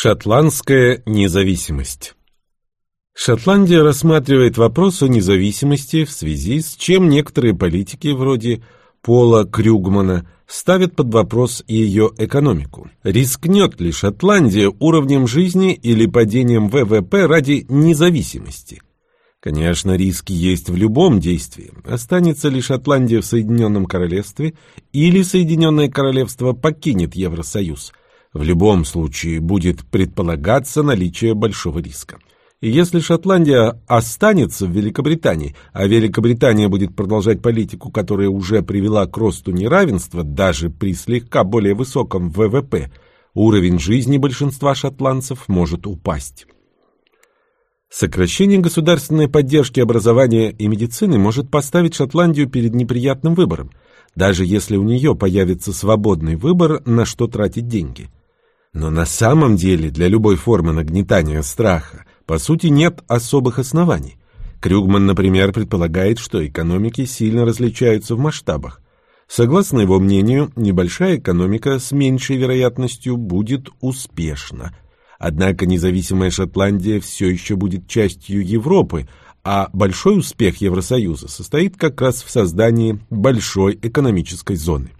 Шотландская независимость Шотландия рассматривает вопрос о независимости, в связи с чем некоторые политики, вроде Пола Крюгмана, ставят под вопрос ее экономику. Рискнет ли Шотландия уровнем жизни или падением ВВП ради независимости? Конечно, риски есть в любом действии. Останется ли Шотландия в Соединенном Королевстве или Соединенное Королевство покинет Евросоюз – в любом случае будет предполагаться наличие большого риска. И если Шотландия останется в Великобритании, а Великобритания будет продолжать политику, которая уже привела к росту неравенства, даже при слегка более высоком ВВП, уровень жизни большинства шотландцев может упасть. Сокращение государственной поддержки образования и медицины может поставить Шотландию перед неприятным выбором, даже если у нее появится свободный выбор, на что тратить деньги – но на самом деле для любой формы нагнетания страха по сути нет особых оснований. Крюгман, например, предполагает, что экономики сильно различаются в масштабах. Согласно его мнению, небольшая экономика с меньшей вероятностью будет успешна. Однако независимая Шотландия все еще будет частью Европы, а большой успех Евросоюза состоит как раз в создании большой экономической зоны.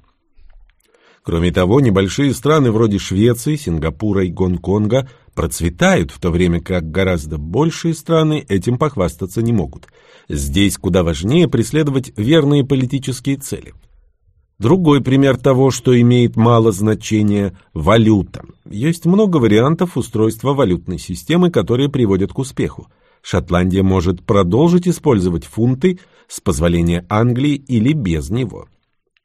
Кроме того, небольшие страны вроде Швеции, Сингапура и Гонконга процветают, в то время как гораздо большие страны этим похвастаться не могут. Здесь куда важнее преследовать верные политические цели. Другой пример того, что имеет мало значения – валюта. Есть много вариантов устройства валютной системы, которые приводят к успеху. Шотландия может продолжить использовать фунты с позволения Англии или без него.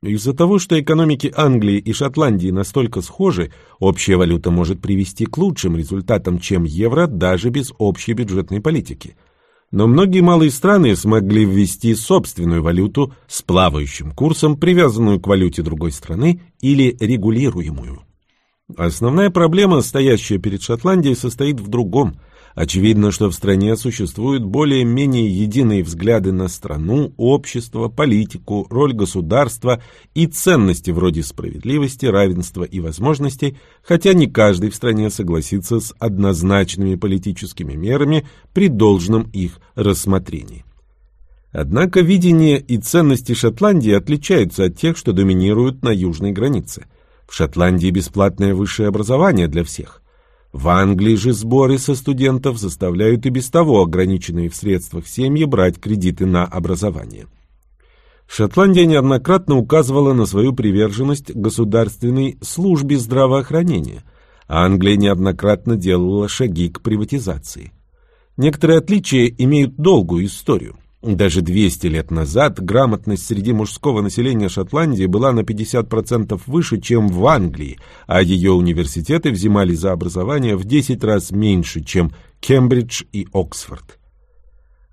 Из-за того, что экономики Англии и Шотландии настолько схожи, общая валюта может привести к лучшим результатам, чем евро, даже без общей бюджетной политики. Но многие малые страны смогли ввести собственную валюту с плавающим курсом, привязанную к валюте другой страны или регулируемую. Основная проблема, стоящая перед Шотландией, состоит в другом – Очевидно, что в стране существуют более-менее единые взгляды на страну, общество, политику, роль государства и ценности вроде справедливости, равенства и возможностей, хотя не каждый в стране согласится с однозначными политическими мерами при должном их рассмотрении. Однако видение и ценности Шотландии отличаются от тех, что доминируют на южной границе. В Шотландии бесплатное высшее образование для всех. В Англии же сборы со студентов заставляют и без того ограниченные в средствах семьи брать кредиты на образование. Шотландия неоднократно указывала на свою приверженность государственной службе здравоохранения, а Англия неоднократно делала шаги к приватизации. Некоторые отличия имеют долгую историю. Даже 200 лет назад грамотность среди мужского населения Шотландии была на 50% выше, чем в Англии, а ее университеты взимали за образование в 10 раз меньше, чем Кембридж и Оксфорд.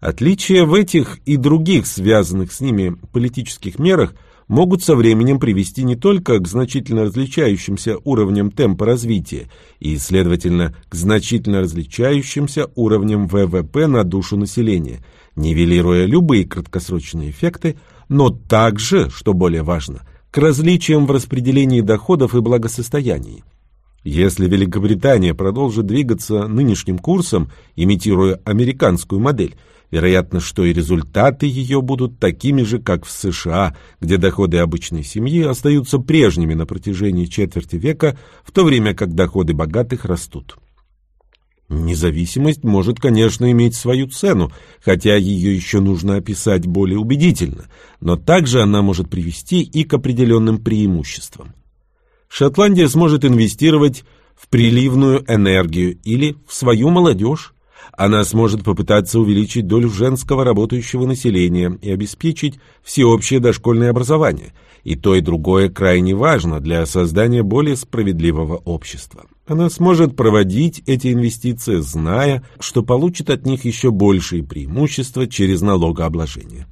Отличия в этих и других связанных с ними политических мерах могут со временем привести не только к значительно различающимся уровням темпа развития и, следовательно, к значительно различающимся уровням ВВП на душу населения – нивелируя любые краткосрочные эффекты, но также, что более важно, к различиям в распределении доходов и благосостояния. Если Великобритания продолжит двигаться нынешним курсом, имитируя американскую модель, вероятно, что и результаты ее будут такими же, как в США, где доходы обычной семьи остаются прежними на протяжении четверти века, в то время как доходы богатых растут. Независимость может, конечно, иметь свою цену, хотя ее еще нужно описать более убедительно, но также она может привести и к определенным преимуществам. Шотландия сможет инвестировать в приливную энергию или в свою молодежь. Она сможет попытаться увеличить долю женского работающего населения и обеспечить всеобщее дошкольное образование. И то, и другое крайне важно для создания более справедливого общества. Она сможет проводить эти инвестиции, зная, что получит от них еще большие преимущества через налогообложение.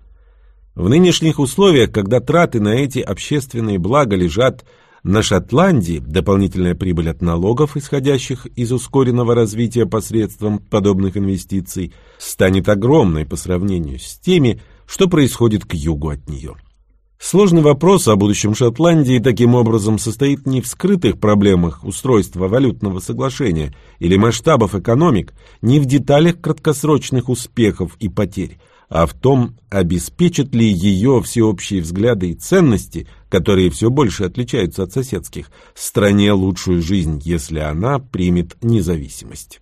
В нынешних условиях, когда траты на эти общественные блага лежат на Шотландии, дополнительная прибыль от налогов, исходящих из ускоренного развития посредством подобных инвестиций, станет огромной по сравнению с теми, что происходит к югу от нее. Сложный вопрос о будущем Шотландии таким образом состоит не в скрытых проблемах устройства валютного соглашения или масштабов экономик, не в деталях краткосрочных успехов и потерь, а в том, обеспечат ли ее всеобщие взгляды и ценности, которые все больше отличаются от соседских, стране лучшую жизнь, если она примет независимость.